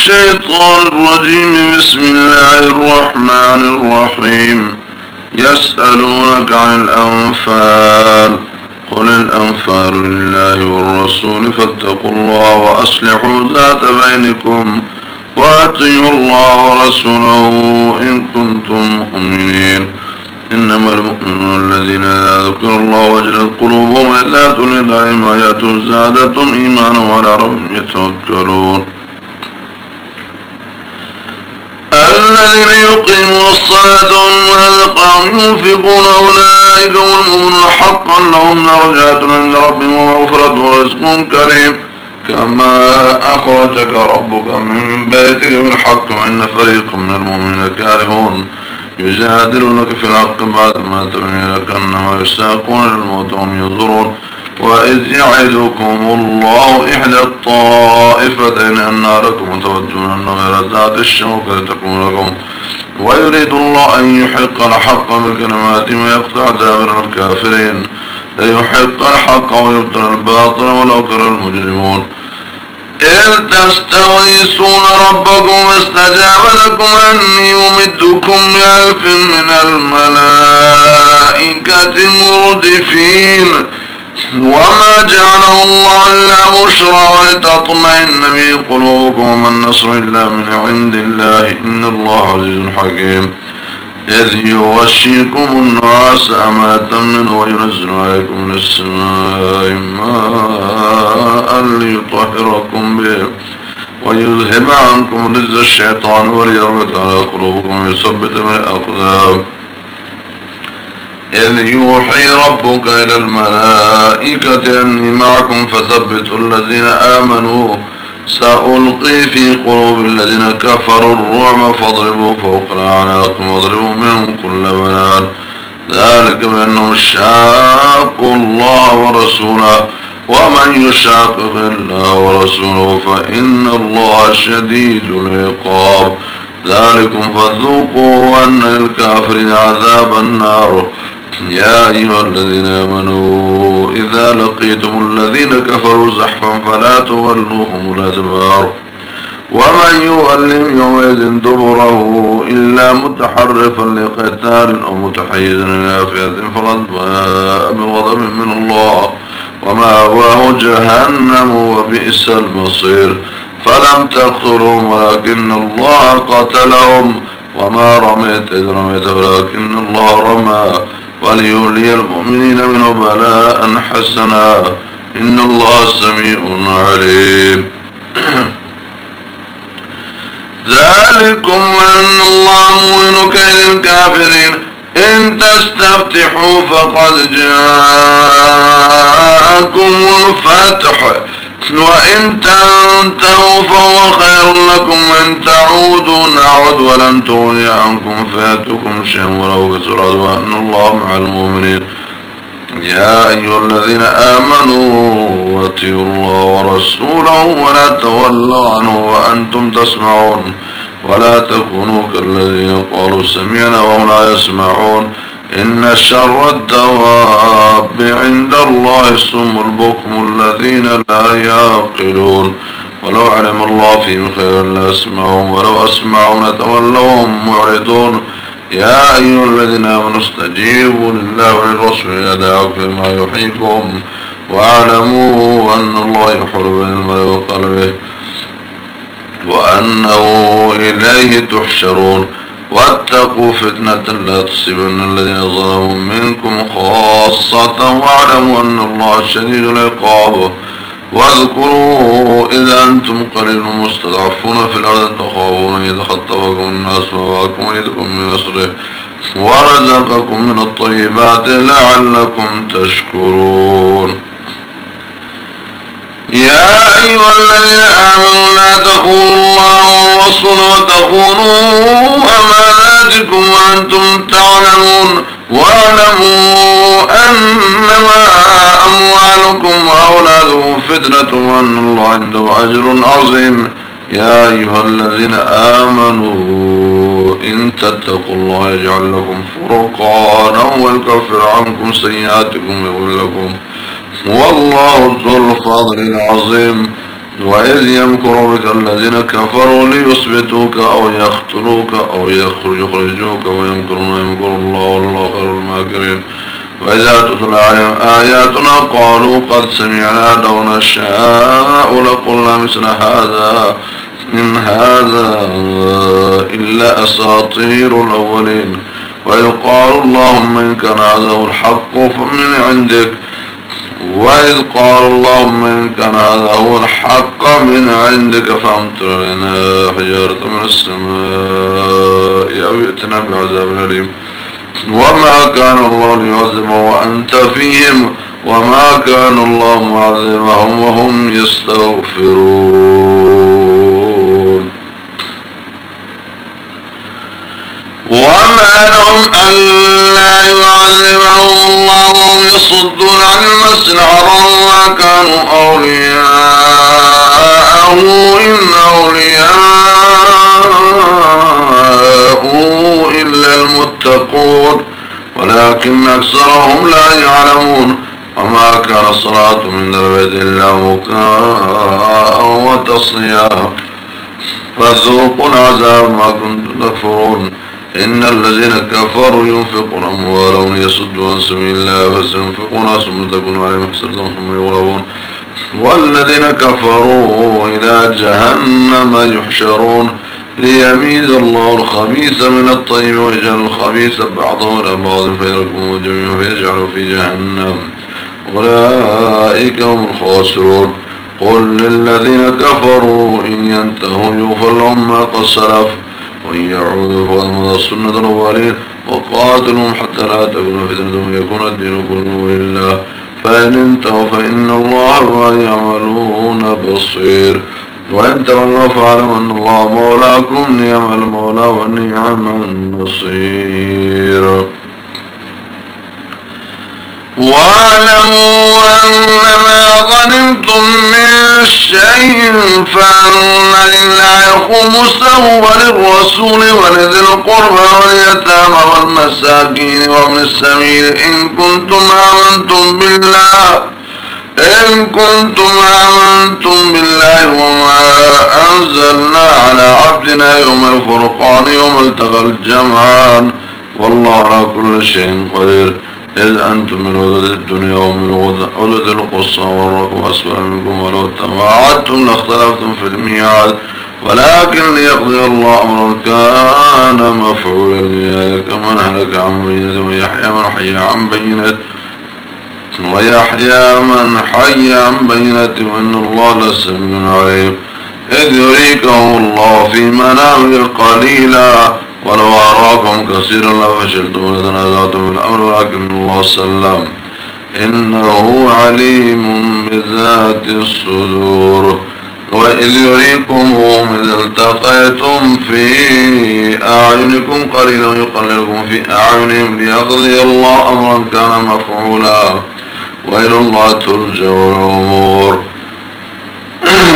الشيطان الرجيم. بسم الله الرحمن الرحيم. يسألونك عن الأنفال. قل الأنفال لله والرسول. فاتقوا الله وأصلحوا ذات بينكم. وأطيعوا الله ورسوله إن كنتم مؤمنين. إنما المؤمنون الذين لا ذكر الله وجلت قلوبهم إلا تلد عليهم زادتهم إيمانا وعلى ربهم يتوكلون. الذين يقيمون الصلاة والأذقام ينفقون أولئك هم المؤمنون. حقا لهم درجات عند ربهم ومغفرة ورزق كريم. كما أخرجك ربك من بيتك بالحق وإن فريق من المؤمنين كارهون. يجادلونك في الحق بعد ما تبين لك أنما يساقون للموت وهم ينظرون. وإذ يعدكم الله إحدى الطائفتين أن لكم تودون أن غير ذات الشوكة تكون لكم. ويريد الله أن يحق الحق بكلمات ويقطع دابر الكافرين. ليحق الحق ويبطل الباطل ولو كره المجرمون. إذ تستغيثون ربكم استجاب لكم أني أمدكم بألف من الملائكة مردفين. وما جعله الله إلا بشرى ولتطمئن به قلوبكم وما النصر إلا من عند الله إن الله عزيز حكيم. إذ يغشيكم النعاس أماتا منه وينزل عليكم من السماء ماء ليطهركم به ويذهب عنكم رز الشيطان وليربط على قلوبكم ويثبت من الأقدام إذ يوحي ربك إلى الملائكة أني معكم فثبتوا الذين آمنوا. سألقي في قلوب الذين كفروا الرعب فاضربوا فوق الأعناق واضربوا منهم كل بنان ذلك بأنهم شاقوا الله ورسوله. ومن يشاقق الله ورسوله فإن الله شديد العقاب. ذلكم فذوقوا أن للكافرين عذاب النار. يا أيها الذين آمنوا إذا لقيتم الذين كفروا زحفا فلا تولوهم الأدبار ومن يولم يومئذ دبره إلا متحرفا لقتال أو متحيزا إلى فئة باء بغضب من الله ومأواه جهنم وبئس المصير. فلم تقتلهم ولكن الله قتلهم. وما رميت إذ رميت ولكن الله رمى. وليولي المؤمنين منه بلاء حسنا. إن الله سميع عليم. ذلكم أن الله مؤمن كيد الكافرين. إن تستفتحوا فقد جاءكم الفتح. وإن تنتهوا فهو خير لكم وإن تعودوا نعود ولن تغني عنكم فياتكم شيئا ولو كسر وأن الله مع المؤمنين. يا أيها الذين آمنوا واتقوا الله ورسوله ولا تولوا عنه وأنتم تسمعون. ولا تكونوا كالذين قالوا سمعنا وهم لا يسمعون. إن شر الدواب عند الله السم البكم الذين لا يعقلون. ولو علم الله فيهم خيرا لأسمعهم ولو أسمعوا لتولوهم معرضون. يا أيها الذين آمنوا استجيبوا لله وللرسول. إذا دعاكم ما يحييكم. واعلموا أن الله يحر بين المرء وقلبه. وأنه إليه تحشرون. واتقوا فتنة لا تصيبن الذين ظلموا منكم خاصة واعلموا أن الله شديد العقاب. واذكروا إذا أنتم قليل مستضعفون في الأرض تخافون أن يتخطفكم الناس وواكم ويدكم من نصره ورزقكم من الطيبات لعلكم تشكرون. يا أيها الذين آمنوا لا تخونوا الله والرسول وتخونوا أماناتكم وأنتم تعلمون. واعلموا أنما أموالكم وأولادكم فتنة وأن الله عنده أجر عظيم. يا أيها الذين آمنوا إن تتقوا الله يجعل لكم فرقانا ويكفر عنكم سيئاتكم ويقول لكم والله ذو الفضل العظيم. وإذ يمكر بك الذين كفروا ليثبتوك أو يقتلوك أو يخرجوك ويمكرون يمكر الله والله خير الماكرين. وإذا تتلى عليهم آياتنا قالوا قد سمعنا لو نشاء لقلنا مثل هذا. إن هذا إلا أساطير الأولين. وإذ قالوا اللهم إن كان هذا الحق فمن عندك. وإذ قال اللهم إن كان هذا هو الحق من عندك فأمطر لنا حجارة من السماء أو يأتنا بعذاب أليم. وما كان الله ليعذبهم وأنت فيهم وما كان الله معذبهم وهم يستغفرون. وما لهم ألا يعذبهم الله يصدون عن المسجد الحرام كانوا أولياءه إن أولياءه إلا المتقون ولكن أكثرهم لا يعلمون وما كان الصلاة من البيت إلا مكاء وتصيا فذوقوا العذاب ما كنتم تكفرون إن الذين كفروا ينفقون أموالهم ليصدوا عن سبيل الله فسينفقون ثم تكون عليهم حسرة ثم يغلبون والذين كفروا إلى جهنم يحشرون. ليميز الله الخبيث من الطيب ويجعل الخبيث بعضه إلى بعض فيركمه جميعا فيجعله في جهنم. أولئك هم الخاسرون. قل للذين كفروا إن ينتهوا يغفر لهم ما قد سلف. وإن يعودوا فهم السنة الأولين وقاتلهم حتى لا تكون فتنة ويكون الدين كله لله. فإن انتهوا فإن الله ما يعملون بصير. وإن تولوا فاعلموا أن الله مولاكم نعم المولى ونعم النصير. واعلموا أنما ظننتم من شيء فأن لله خمسه وللرسول ولذي القربى واليتامى والمساكين وابن السبيل. إن كنتم آمنتم بالله إن كنتم آمنتم بالله وما أنزلنا على عبدنا يوم الفرقان يوم التقى الجمعان. والله على كل شيء قدير. إذ أنتم من ولد الدنيا ومن ولد القصة والركب أسفل منكم ولو تواعدتم لاختلفتم في الميعاد. ولكن ليقضي الله أمر كان مفعولا لذلك. من هلك عن بينة ويحيى من حي عن بينة ويحيى من حي عن بينة. وإن الله لسميع عليم. إذ يريكهم الله في منامه قليلا ولو أراكم كثيرا لفشلتم ولتنازعتم في الأمر ولكن الله سلم. إنه عليم بذات الصدور. وإذ يريكمهم إذ التقيتم في أعينكم قليلا يقللكم في أعينهم ليقضي الله أمرا كان مفعولا. وإلى الله ترجع الأمور.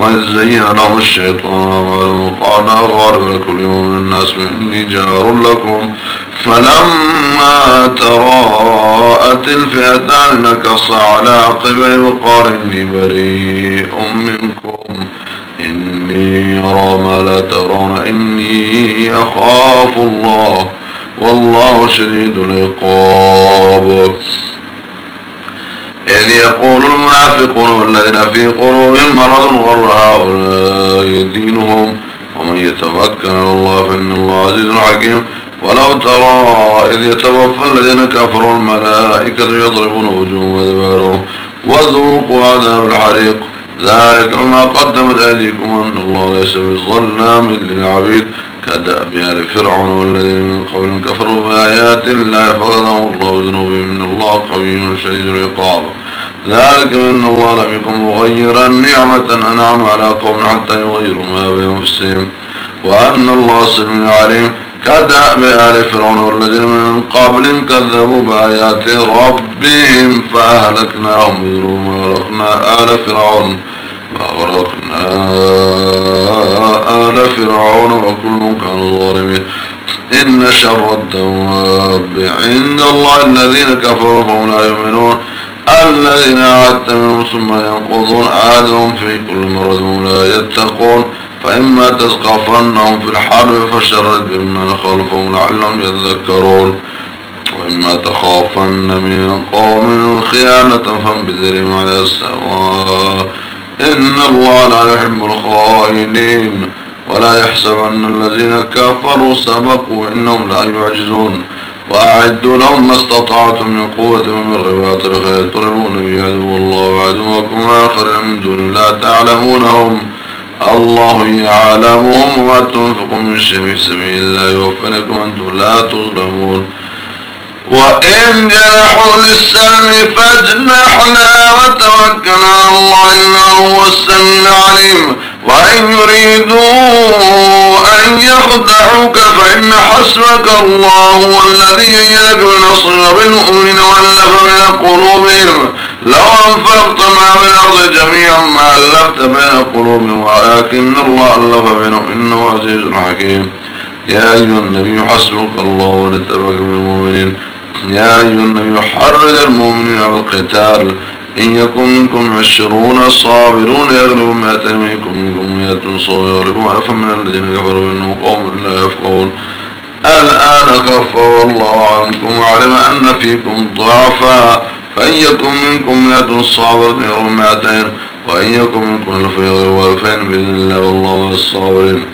وإذ زين لهم الشيطان والمقعنا غارب لكل يوم الناس إني جار لكم فلما تراءت الفئتان نكص على عقبه وقال إني بريء منكم إني أرى ما لا ترون إني أخاف الله والله شديد العقاب إذ يقول المنافقون والذين في قلوبهم مرض غر هؤلاء دينهم ومن يتوكل على الله فإن الله عزيز حكيم. ولو ترى إذ يتوفى الذين كفروا الملائكة يضربون وجوههم وذبارهم وذوقوا عذاب الحريق. ذلك ما قدمت أيديكم أن الله ليس بظلام للعبيد. كدأب آل فرعون والذين من قبل كفروا بآيات الله فغضهم الله ذنوبهم من الله قوي شديد العقاب. ذلك بأن الله لم يكن مغيرا. نعمة أنعم على قوم حتى يغيروا ما بأنفسهم وأن الله سميع عليم. كدأب آل فرعون والذين من قبل كذبوا بآيات ربهم فأهلكناهم بذنوب وأغرقنا آل فرعون. وأغرقنا آل فرعون وكل كانوا ظالمين. إن شر الدواب عند الله الذين كفروا فهم لا يؤمنون. الذين عادت منهم ثم ينقضون عادهم في كل مرض لا يتقون. فإما تسقفنهم في الحرب فشرد بمن خلفهم لعلهم يذكرون. وإما تخافن من قوم خيانة فانبذرهم على السواء. إن الله لا يحب الخائنين. ولا يحسبن الذين كفروا سبقوا إنهم لا يعجزون. وأعدوا لهم ما استطعتم من قوة ومن رباط الخير. تربون به عدو الله وعدوكم آخر من دون لا تعلمونهم. الله يعلمهم وما تنفقوا من شيء في سبيل الله. يوفى لكم أنتم لا تظلمون. وإن جنحوا للسلم فاجنح لا وتوكل على الله إنه هو السميع العليم. وإن يريدوا أن يخدعوك فإن حسبك الله الذي يدك بنصر بالمؤمن وألف بين قلوبهم لو أنفقت ما في جميعا ما ألفت بين قلوبهم ولكن الله ألف بينهم إنه عزيز حكيم يا أيها النبي حسبك الله ونتبك بالمؤمنين يا أيها النبي حرد المؤمنين على القتال إن يكن منكم عشرون صابرون يغلبوا مئة منكم منكم مئة صابرون. يغلبوا ألفا من الذين كفروا إنهم قوم لا يفقهون. الآن كفر الله عنكم وعلم أن فيكم ضعفا. فإن يكن منكم مئة صابرة يغلبوا مئتين وإن يكن منكم ألف يغلبوا ألفين بإذن الله والله الصابرين.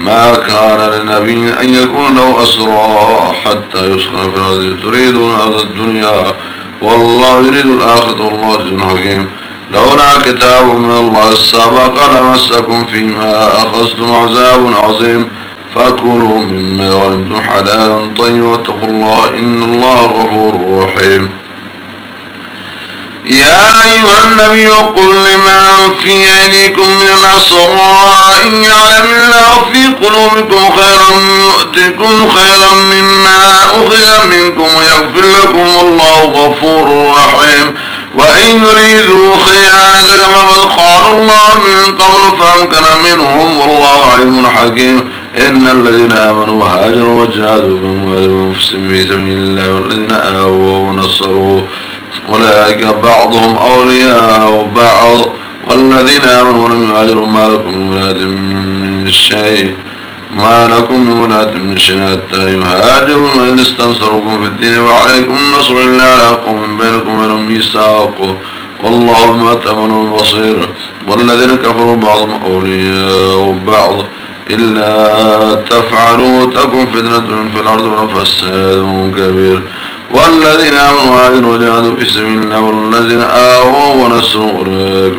ما كان لنبي أن يكون له أسرى حتى يسخن في الأرض. تريدون هذا الدنيا. والله يريد الآخرة والله عزيز حكيم لولا كتاب من الله السابق لمسكم فيما أخذتم عذاب عظيم. فكلوا مما غنمتم حلالا طيبا. واتقوا الله إن الله غفور رحيم. يا أيها النبي قل لمن في أيديكم من الأسرى إن قلوبكم خيرا يؤتكم خيرا مما أخذ منكم ويغفر لكم الله غفور رحيم. وإن يريدوا خيانتك فقد قال الله من قبل فأمكن منهم والله عليم حكيم. إن الذين آمنوا وهاجروا وجاهدوا بأموالهم في سبيل الله والذين آووا ونصروا أولئك بعضهم أولياء بعض. والذين آمنوا ولم يهاجروا ما لكم من شيء. ما لكم من من شيء حتى يهاجروا وإن استنصركم في الدين وعليكم النصر إلا على قوم بينكم وبينهم ميثاق والله بما تأمنون بصير. والذين كفروا بعضهم أولياء بعض. إلا تفعلوا تكن فتنة في الأرض وفساد كبير. والذين آمنوا وهاجروا وجاهدوا في سبيل الله والذين آووا ونسوا أولئك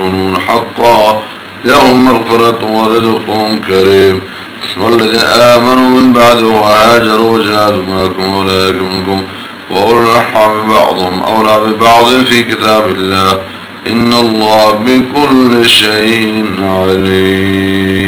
حقا لهم مغفرة ورزق كريم. والذين آمنوا من بعد وهاجروا وجاهدوا معكم أولئك منكم وأولو الأرحام بعضهم أولى ببعض في كتاب الله إن الله بكل شيء عليم.